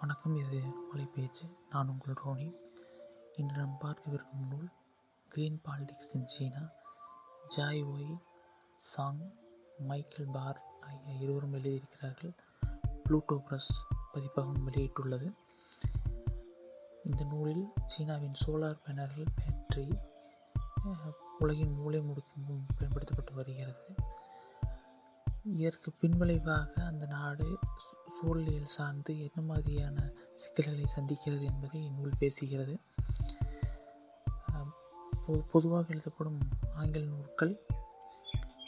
வணக்கம். இது மலைப்பேச்சு நான் உங்கள் ரோனி. இன்று நாம் பார்க்கவிருக்கும் நூல் green politics in China Joy Y Zhang Michael Barr ஆகிய இருவரும் எழுதியிருக்கிறார்கள். ப்ளூட்டோ பிரஸ் பதிப்பகம் வெளியிட்டுள்ளது. இந்த நூலில் சீனாவின் சோலார் பேனல்கள் பேட்டரி உலகின் மூளை முடுக்கெங்கும் பயன்படுத்தப்பட்டு வருகிறது. இதற்கு பின்விளைவாக அந்த நாடு சூழலியல் சார்ந்து என்ன மாதிரியான சிக்கல்களை சந்திக்கிறது என்பதை இந்நூல் பேசுகிறது. பொ- பொதுவாக எழுதப்படும் ஆங்கில நூல்கள்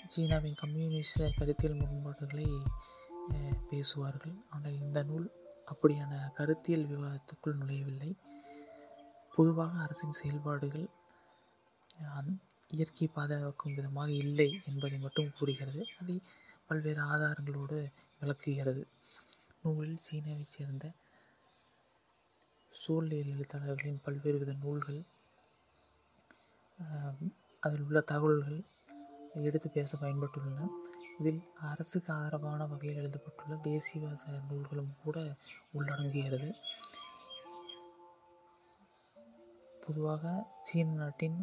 சீனாவின் கம்யூனிச கருத்தியல் முரண்பாடுகளை பேசுவார்கள். ஆனால் இந்த நூல் அப்படியான கருத்தியல் விவாதத்துக்குள் நுழையவில்லை. பொதுவாக அரசின் செயல்பாடுகள் இயற்கை பாதுகாக்கும் விதமாக இல்லை என்பதை மட்டும் கூறுகிறது. அதை பல்வேறு ஆதாரங்களோடு விளக்குகிறது. நூலில் சீனாவைச் சேர்ந்த சூழலியல் எழுத்தாளர்களின் பல்வேறு வித நூல்கள் அதில் உள்ள தகவல்கள் எடுத்து பேச பயன்பட்டுள்ளன. இதில் அரசுக்கு ஆதரவான வகையில் எழுதப்பட்டுள்ள தேசியவாத நூல்களும் கூட உள்ளடங்குகிறது. பொதுவாக சீன நாட்டின்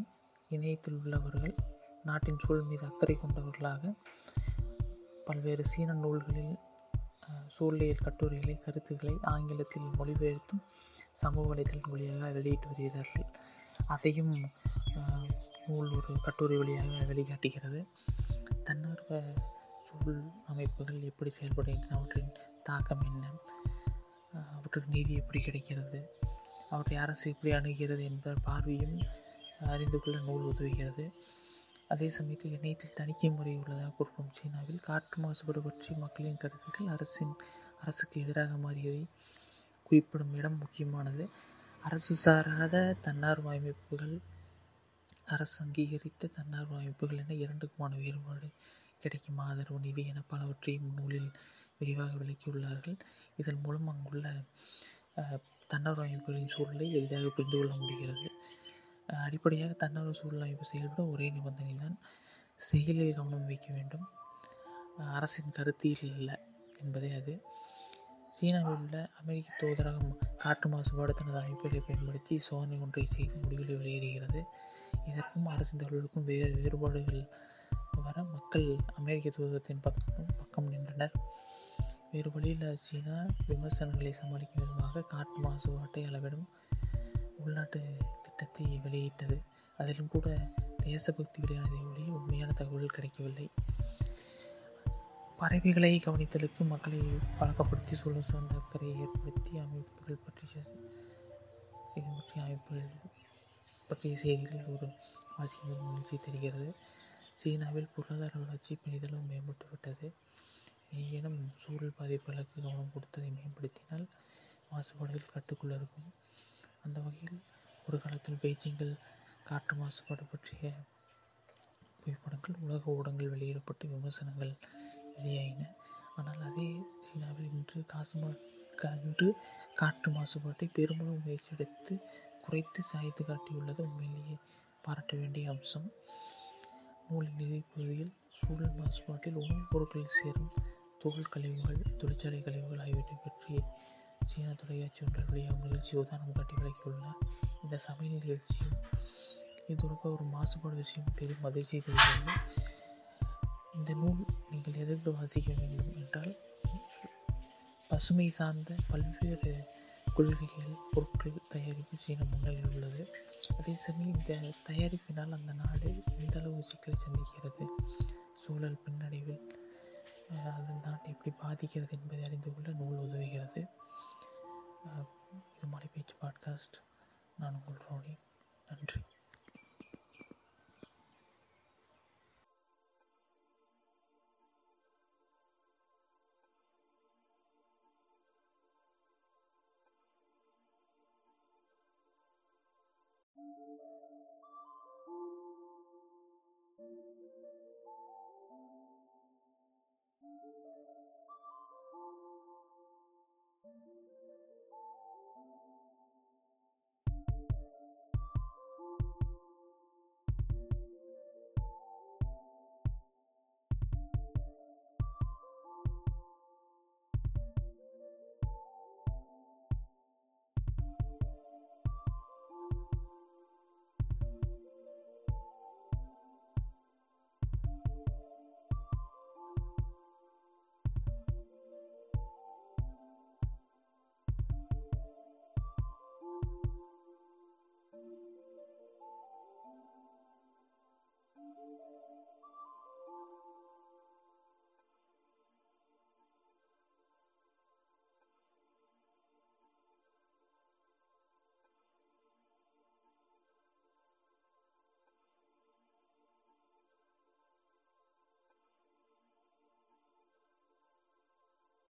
இணையத்தில் உள்ளவர்கள் நாட்டின் சூழல் மீது அக்கறை கொண்டவர்களாக பல்வேறு சீன நூல்களில் சூழலியல் கட்டுரைகளை கருத்துக்களை ஆங்கிலத்தில் மொழிபெயர்த்தும் சமூக வலைதளம் வழியாக வெளியிட்டு வருகிறார்கள். அதையும் நூல் ஒரு கட்டுரை வழியாக வெளிக்காட்டுகிறது தன்னார்வ சூழ் அமைப்புகள் எப்படி செயல்படுகின்றன அவற்றின் தாக்கம் என்ன அவற்றுக்கு நீதி எப்படி கிடைக்கிறது அவற்றை அரசு எப்படி அணுகிறது என்ற பார்வையும் அறிந்து கொள்ள நூல் உதவுகிறது. அதே சமயத்தில் இணையத்தில் தணிக்கை முறை உள்ளதாக கூறும் சீனாவில் காற்று மாசுபாடு பற்றி மக்களின் கருத்துக்கள் அரசின் அரசுக்கு எதிராக மாறியதை குறிப்பிடும் இடம் முக்கியமானது. அரசு சாராத தன்னார்வ அமைப்புகள் அரசு அங்கீகரித்த தன்னார்வ அமைப்புகள் என இரண்டுக்குமான வேறுபாடு கிடைக்கும்? ஆதரவு நிதி என பலவற்றையும் நூலில் விரிவாக விளக்கியுள்ளார்கள். இதன் மூலம் அங்குள்ள தன்னார்வ அமைப்புகளின் சூழலை எளிதாக புரிந்து கொள்ள முடிகிறது. அடிப்படையாக தன்னார்வ சூழல் அமைப்பு செயல்பட ஒரே நிபந்தனை தான் செயலில் கவனம் வைக்க வேண்டும். அரசின் கருத்தில் இல்லை என்பதே அது. சீனாவில் உள்ள அமெரிக்க தூதரகம் காற்று மாசுபாடு தனது அமைப்புகளை பயன்படுத்தி சோதனை ஒன்றை செய்து முடிவுகளை வெளியிடுகிறது. இதற்கும் அரசின் தகவலுக்கும் வேறு வேறுபாடுகள் வர மக்கள் அமெரிக்க தூதரத்தின் பக்கம் பக்கம் நின்றனர். வேறு வழியில் சீனா விமர்சனங்களை சமாளிக்கும் விதமாக காற்று மாசுபாட்டை அளவிடும் உள்நாட்டு திட்டத்தை வெளியிட்டது. அதிலும் கூட தேசபக்தி விளையாடதை ஒழிய உண்மையான தகவல் கிடைக்கவில்லை. பறவைகளை கவனித்தலுக்கு மக்களை பழக்கப்படுத்தி சூழல் சார்ந்த அக்கறையை ஏற்படுத்தி அமைப்புகள் பற்றிய பற்றிய அமைப்புகள் பற்றிய செய்திகள் ஒரு வாசிக்கும் முயற்சி தருகிறது. சீனாவில் பொருளாதார வளர்ச்சி பெரிதளவு மேம்பட்டுவிட்டது. எனினும் சூழல் பாதிப்புகளுக்கு கவனம் கொடுத்ததை மேம்படுத்தினால் மாசுபாடுகள் கட்டுக்குள் இருக்கும். அந்த வகையில் ஒரு காலத்தில் பெய்ஜிங்கில் காற்று மாசுபாடு பற்றிய புகைப்படங்கள் உலக ஊடகங்கள் வெளியிடப்பட்டு விமர்சனங்கள் வெளியாயின ஆனால் அதே சீனாவில் இன்று காசு கண்டு காற்று மாசுபாட்டை பெருமளவு முயற்சி எடுத்து குறைத்து சாய்த்து காட்டியுள்ளது. உண்மையிலேயே பாராட்ட வேண்டிய அம்சம் நூலின் இறுதிப்பகுதியில் சூழல் மாசுபாட்டில் உணவுப் பொருட்களில் சேரும் தொழில் கழிவுகள் தொழிற்சாலை கழிவுகள் ஆகியவற்றை பற்றி சீனா தொலைக்காட்சி ஒன்றில் வெளியாக மகிழ்ச்சி உதாரணம் காட்டி விளக்கியுள்ளார். இந்த சமையல் நிகழ்ச்சியும் இது ஒரு மாசுபாடு விஷயம் பெரும் அதிர்ச்சி தருகிறது இந்த நூல் நீங்கள் எதிர்த்து வாசிக்க வேண்டும் என்றால் பசுமை சார்ந்த பல்வேறு கொள்கைகள் பொருட்கள் தயாரிப்பு சீன முன்னிலையில் உள்ளது. அதே சமயம் இந்த தயாரிப்பினால் அந்த நாடு எந்த அளவு சிக்கலை சந்திக்கிறது சூழல் பின்னடைவில் அது நாட்டை எப்படி பாதிக்கிறது என்பதை அறிந்து கொள்ள நூல் உதவுகிறது. இது மலை பேச்சு பாட்காஸ்ட் நான் உங்கள் ரோனி நன்றி